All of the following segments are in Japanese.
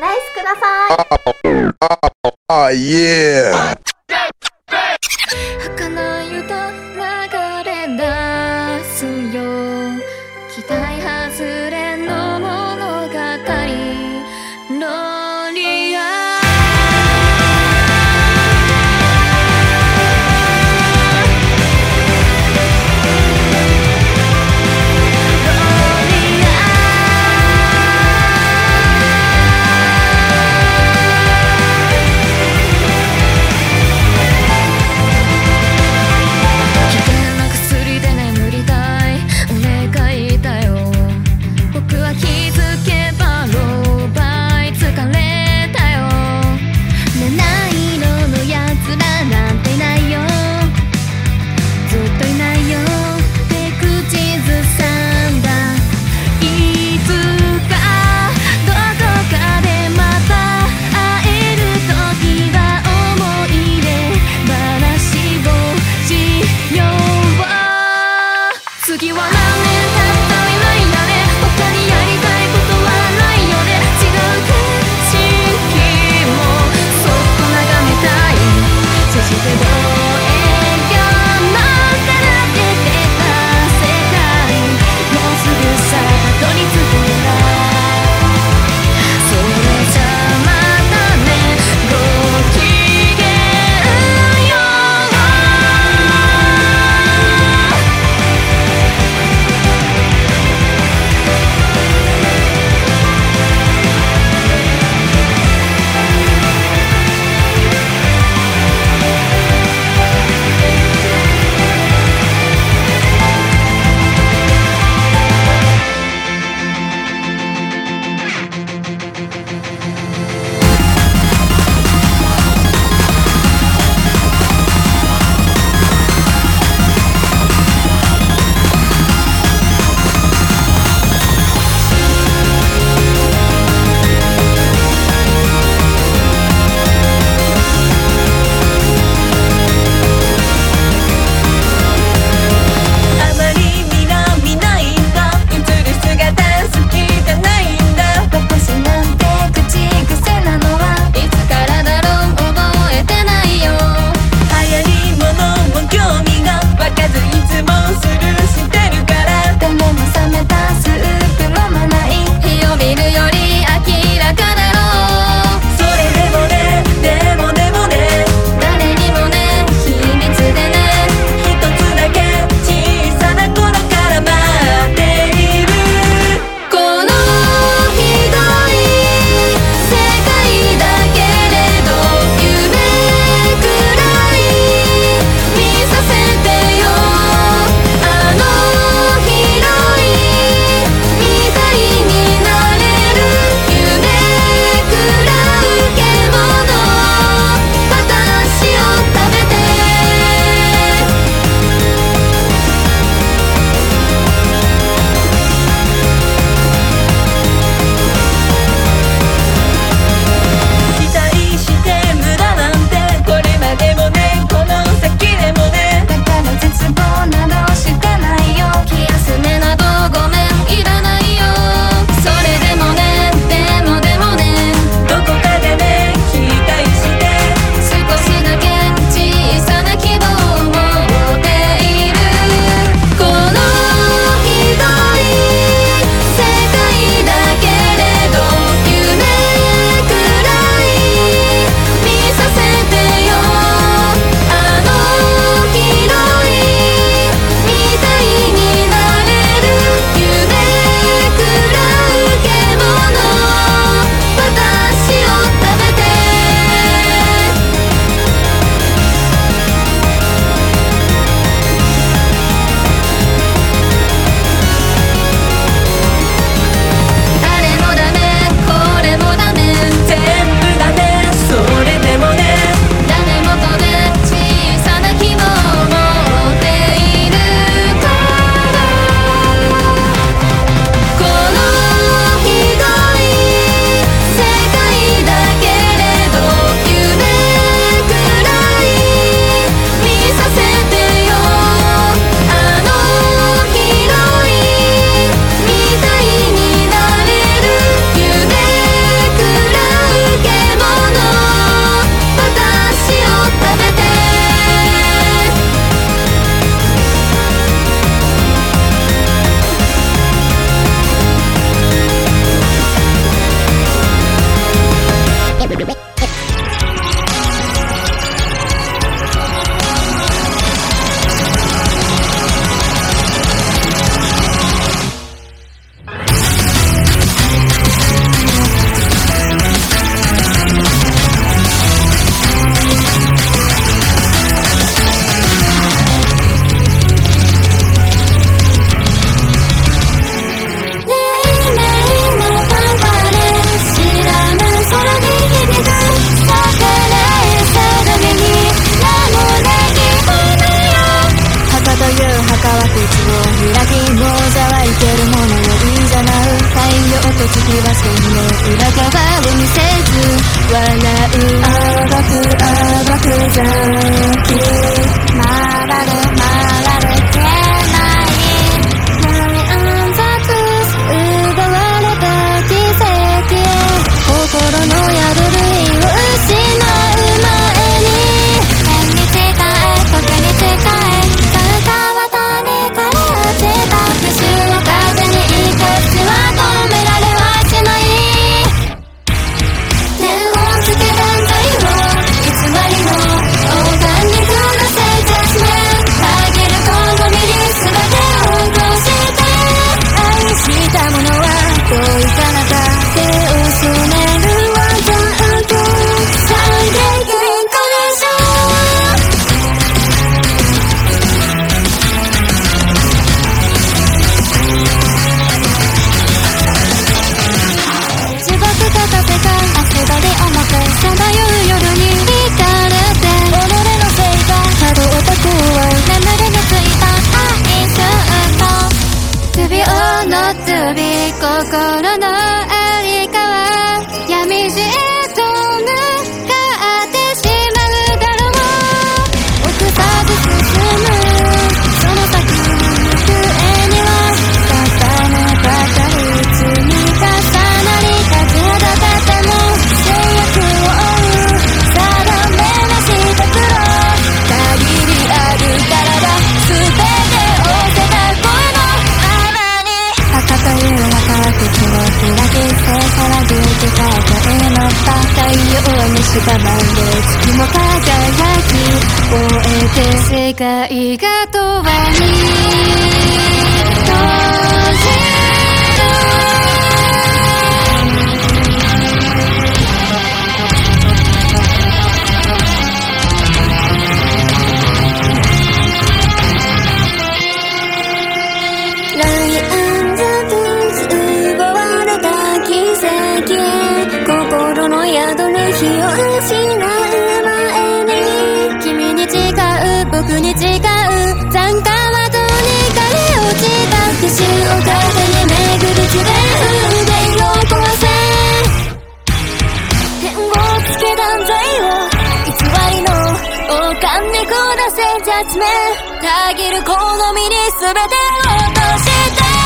ナイスください。ああ、イエ集めたぎる好みに全てを落として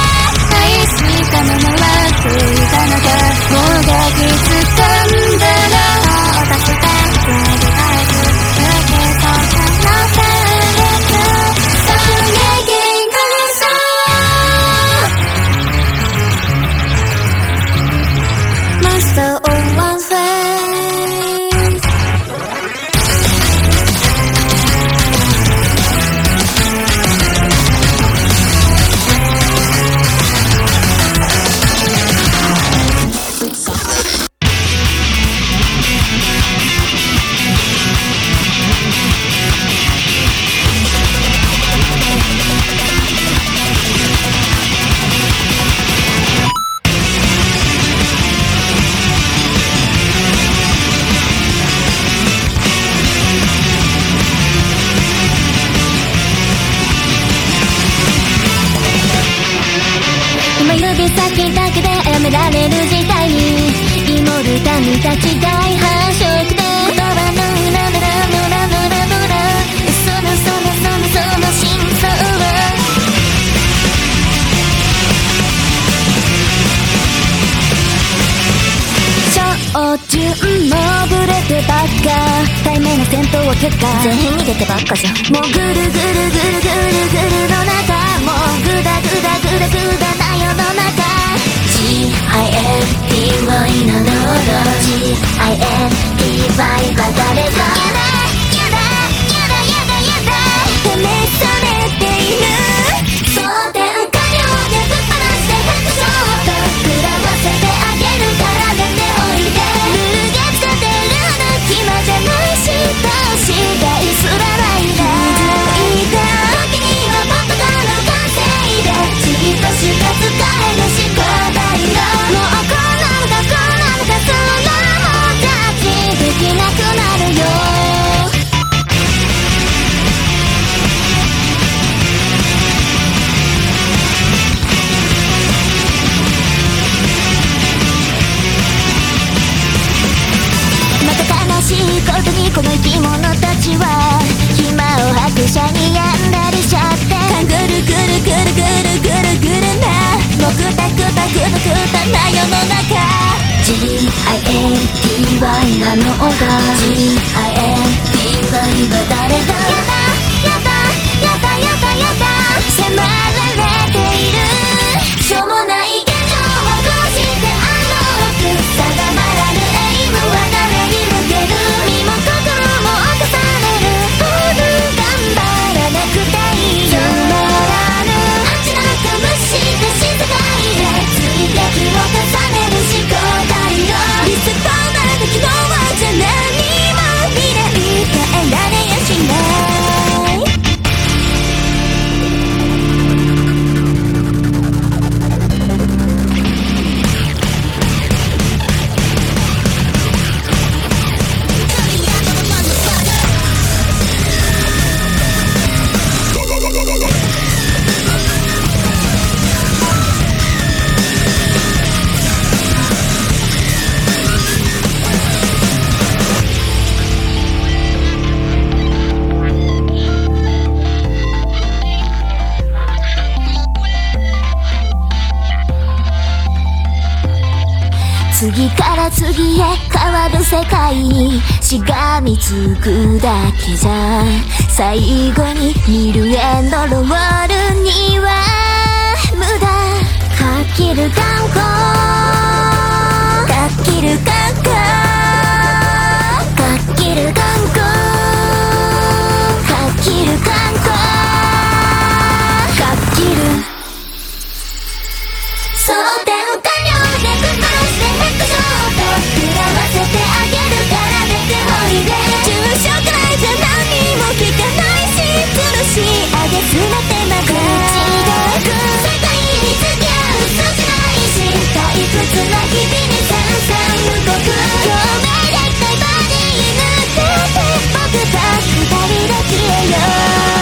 もうぐるぐるぐるぐるぐるの中もうぐだぐだぐだぐだな世の中。G-I-N-D もの喉 G-I-N-D バイバ誰かくたくたくたな世の中 GIATY なのだ GIATY は誰だやだやだやだやだやだ迫られているしょうもない世界にしがみつくだけじゃ最後に見るエンドロールには無駄かける観光かける観光かける観光かける観光かける蒼天下量でぶっ殺してヘッドショット食らわせてりで住所くいじゃ何も聞かないし苦しい、あげすまてまた口く世界に付き合う嘘じゃないし退屈な日々にさん無国共鳴できないバディに塗ってて僕と二人で消えよう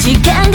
それ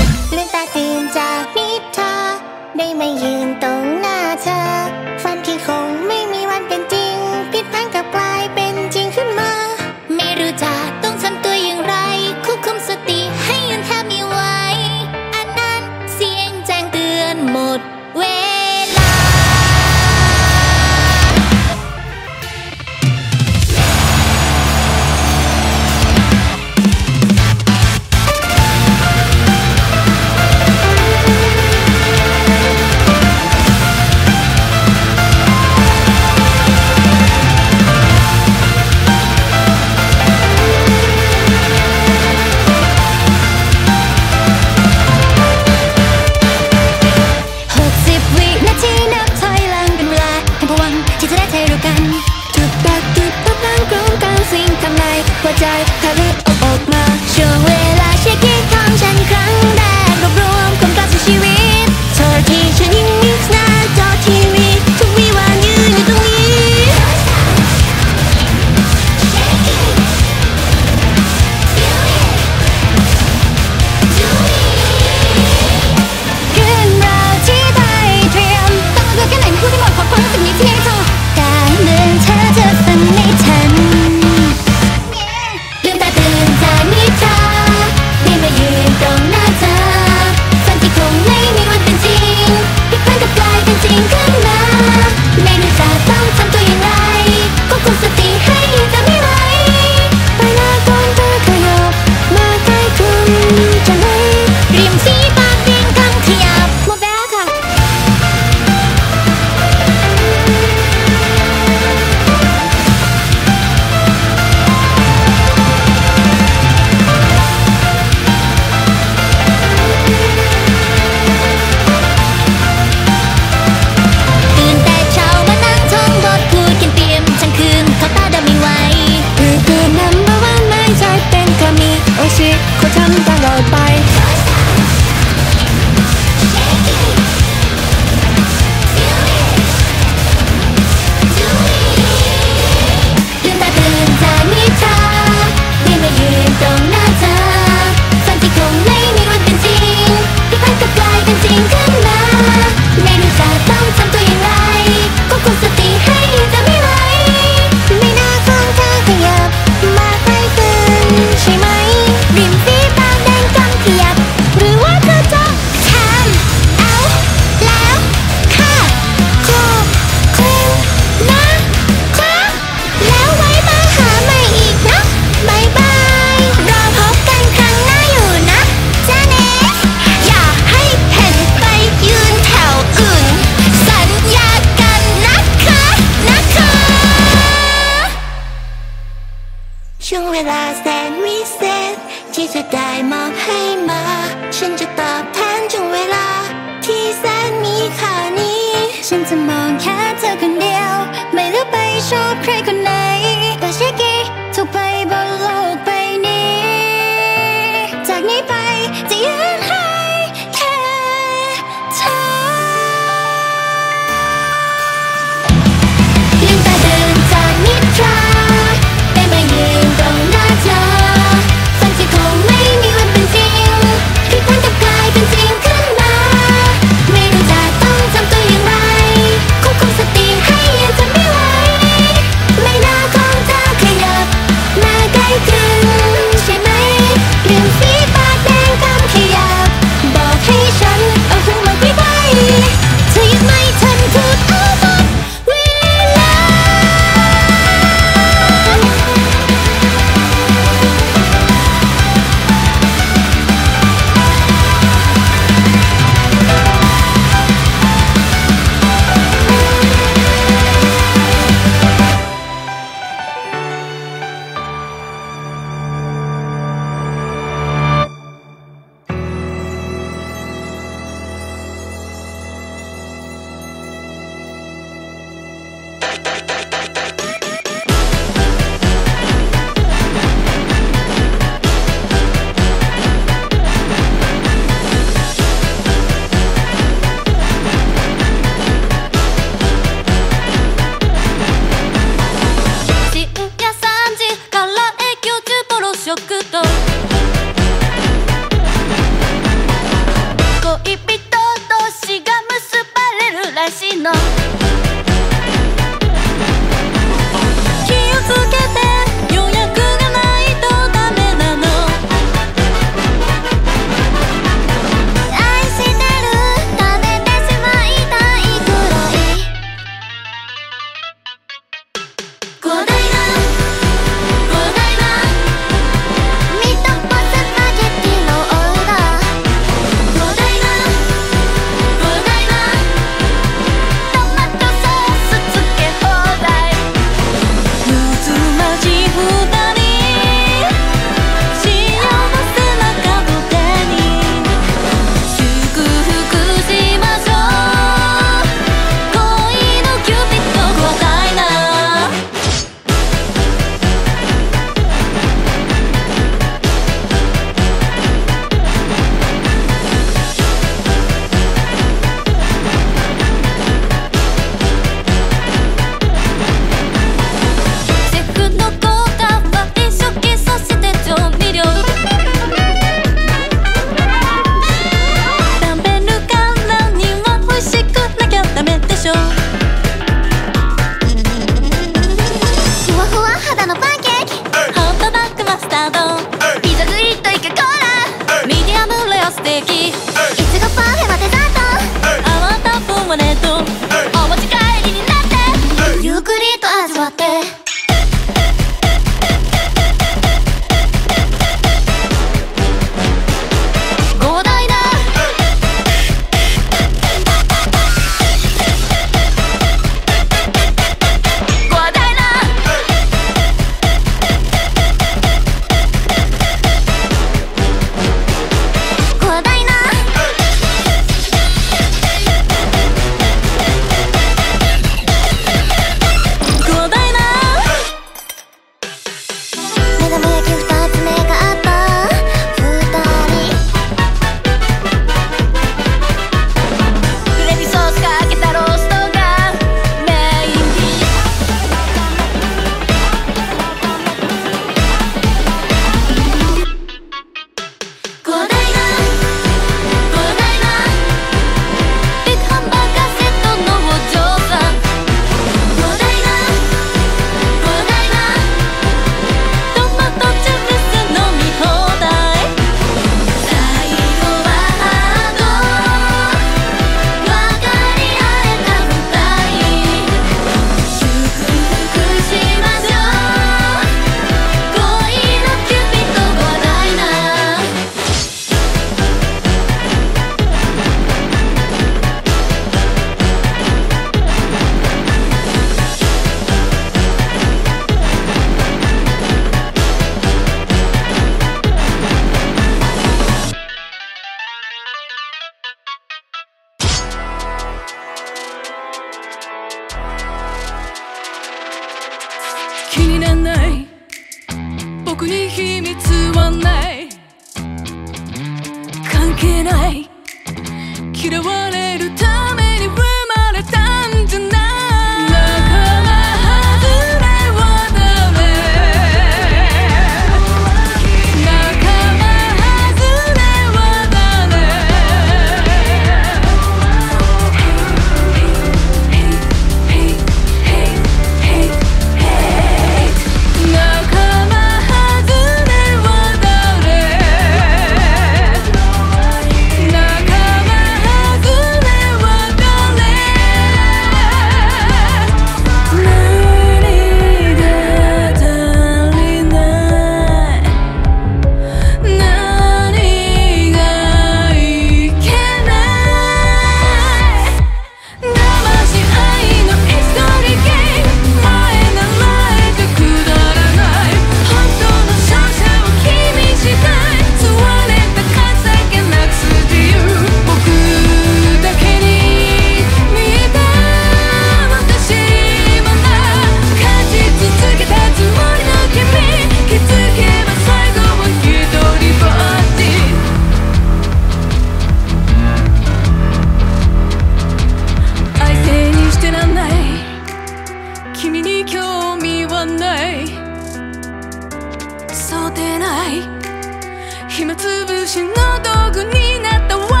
暇つぶしの道具になったわ。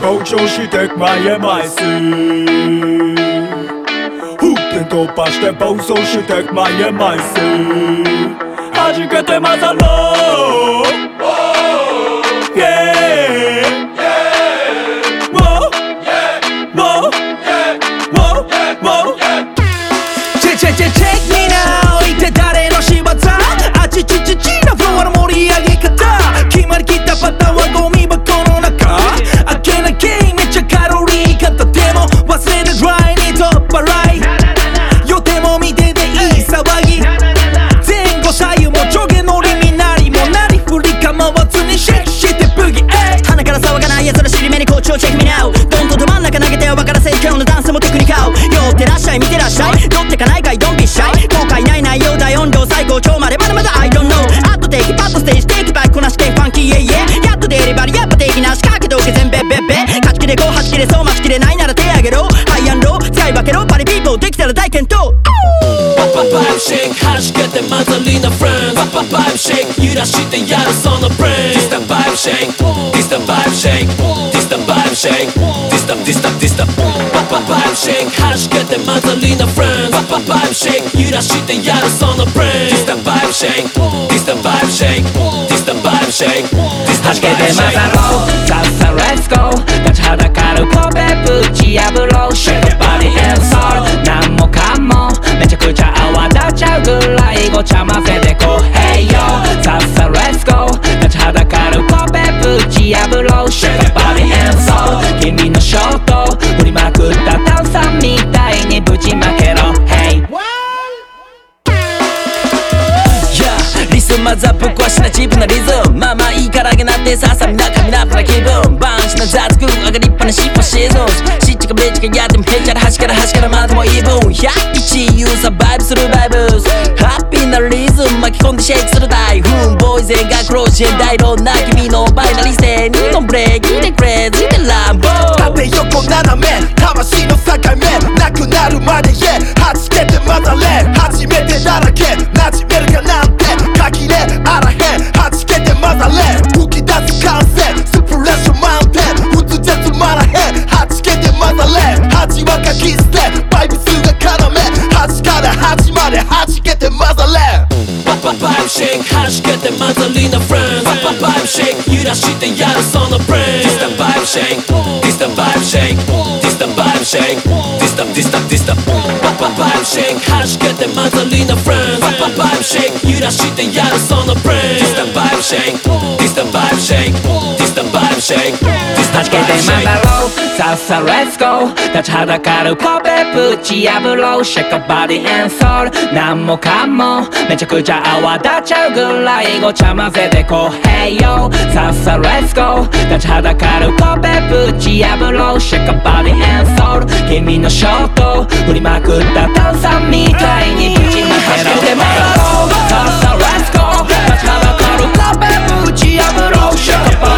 パンパンに膨張して前へ前すふっら尻目に好調チェックミナウドンとど真ん中投げては分からせ今日のダンスもテクニカル。寄ってらっしゃい見てらっしゃい。乗ってかないかいドンビッシャイ。後悔ない内容大音量最高潮までまだまだ I don't know あとテイキパッとステージテイキバイこなしてファンキーイエイエやっとデリバリーやっぱ定義なしかけておけ全ベッベッ。ベ勝ちきれ5勝ちきれそう待ちきれないなら手あげろハイアンロー使い分けろパリピーポーできたら大健闘。パパパイプシェイク弾けて混ざりなフレンズパパパイプシェイク揺らしてやるそのブレインディスタンバイプシェイクディスタンバイプシェイクディスタンバイプシェイクディスタンディスタンディスタンパパパイプシェイク弾けて混ざりなフレンズパパパイプシェイク揺らしてやるそのブレインディスタンバイプシェイクディスタンバイプシェイクディスタンバイプシェイクディスタンバイプシェイクろうさっさ Let's go 立ちはだかる壁ぶち破ろう Shake your body and soul 何もかもめちゃくちゃ泡立っちゃうぐらいごちゃ混ぜてこう Hey yo さっさ Let's go 立ちはだかる壁ぶち破ろう Shake soul 君のショート振りまくった炭酸みたいにぶちまけろ。Hey! Yeah! リスマザぶっ壊しな自分のリズム。まあまあいいからあげなってささみな髪なっぱな気分。バンな雑空上がりっぱなしっぱシーズンしっちかべっちかやってもへっちゃら端から端からまたもイーブン101ユーサバイブするバイブス。ハッピーなリズム巻き込んでシェイクする台風ボーイズがクロージェン大ローな君のバイナリ性にのブレーキでクレーズでランボー。縦横斜め魂の境目なくなるまでへ。はじけてまたれ。初めてだらけ。馴染めるかなんて。限れあらへん。はじけてまたれ。吹き出す感性スプレッションマウンテン普通じゃつまらへん。はじけてまたれ。恥はかき捨てバイブスが要端から端まではじけてまたれ。パパパイプシェイクはじけて混ざりなフレンズババイブシェイク揺らしてやるそのブレイン This the vibe shake This the vibe shake This the vibe shake This the this the this the バババイブシェイクはじけてまざりなフレンバババイブシェイク揺らしてやるそのブレン This the vibe shake This the vibe shake This the shake. This the 弾けてまだろうさっさ Let's go. 立ちはだかる壁ぶち破ろう Shake a body and soul. 何もかもめちゃくちゃ泡立っちゃうぐらいごちゃ混ぜてこう Hey yo. さっさ Let's go. 立ちはだかる壁ぶち破ろう Shake a body and soul. 君のショット振りまくった炭酸みたいにぶちまけろでまだろうさっさ Let's go. 立ちはだかる壁ぶち破ろう Shake a body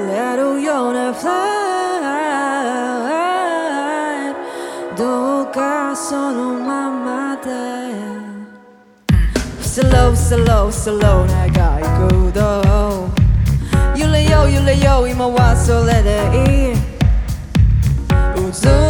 流れるようなフライトどうかそのままでスロースロースロー長い空洞揺れよう揺れよう今はそれでいい渦巻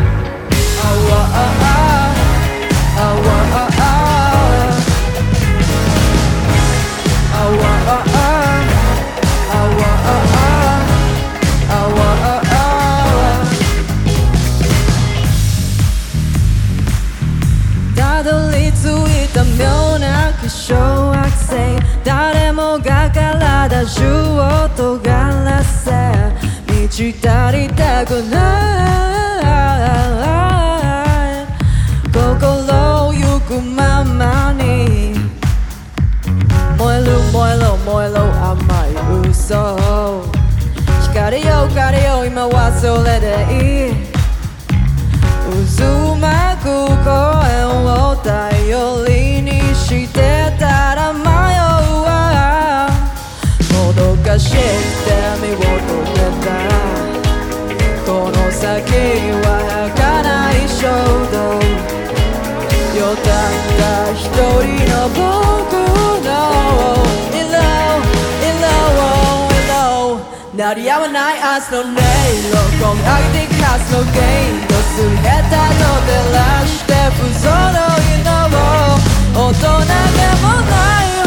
誰もが体中を尖らせ満ち足りたくない心をゆくままに燃える燃えろ燃えろ甘い嘘。光よ光よ今はそれでいいして身を止めたこの先は儚い衝動よたった一人の僕の鳴りやまない明日の音色込み上げていくはずのゲインとすり減ったと照らして不揃いの大人げもない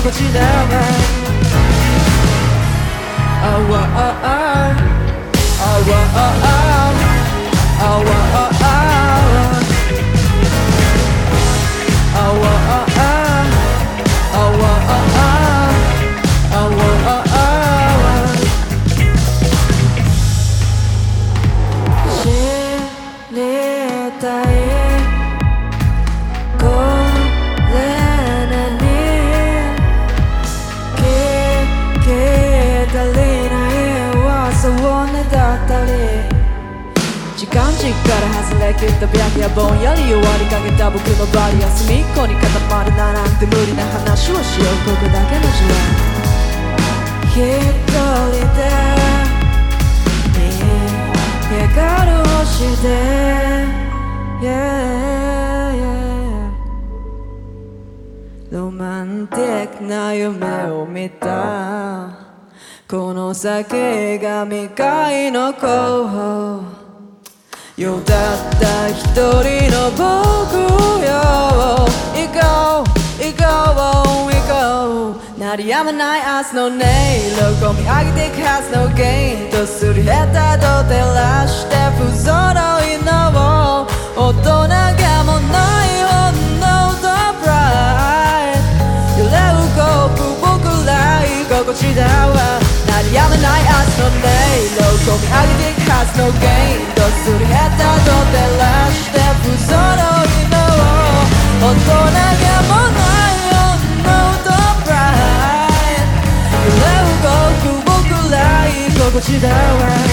ら居心地だわあわあああから外れ切った白夜ぼんやり弱りかけた僕のバリア隅っこに固まるななんて無理な話をしようここだけの時代一人で光る星で Yeah, yeah ロマンティックな夢を見たこの先が未開の候補よたった一人の僕よ行こう行こう行こう鳴りやまない明日の音色込み上げていくはずのゲインとすり減ったと照らして不揃いの大人げもない本能とプライド揺れ動く僕ら居心地だわ鳴りやまない明日の音色込み上げていくはずのゲインとすり減ったと照らして不揃いの大人げもない本能とプライ揺れ動く僕ら居心地だわ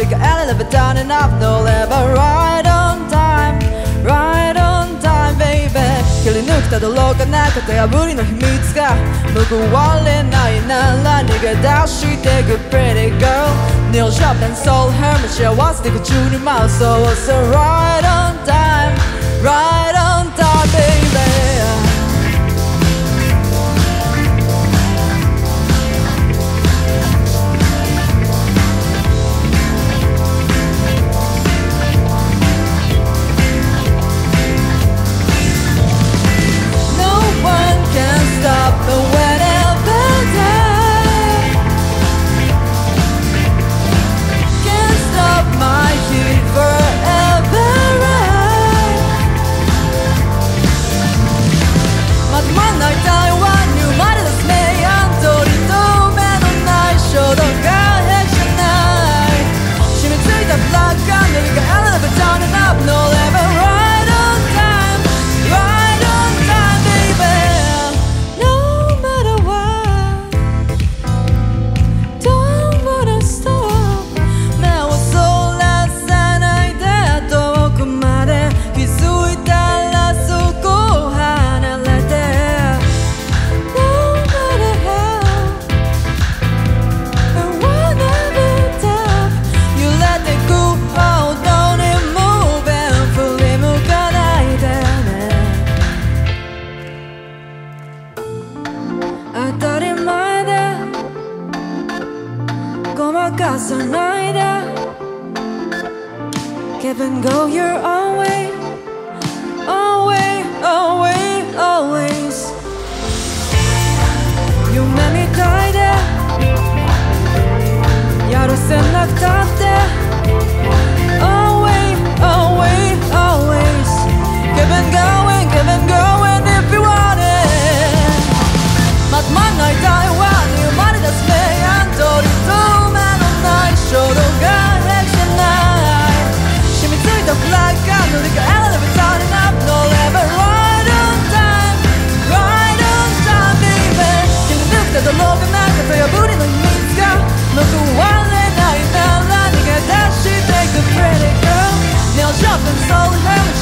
Like I never done enough, no lever Right on time, right on time, baby. 切り抜くたどろかな型破りの秘密が報われないなら逃げ出して Good pretty girl. ネオシャープ and soul ヘム幸せで口に回そう So right on time, right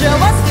着我。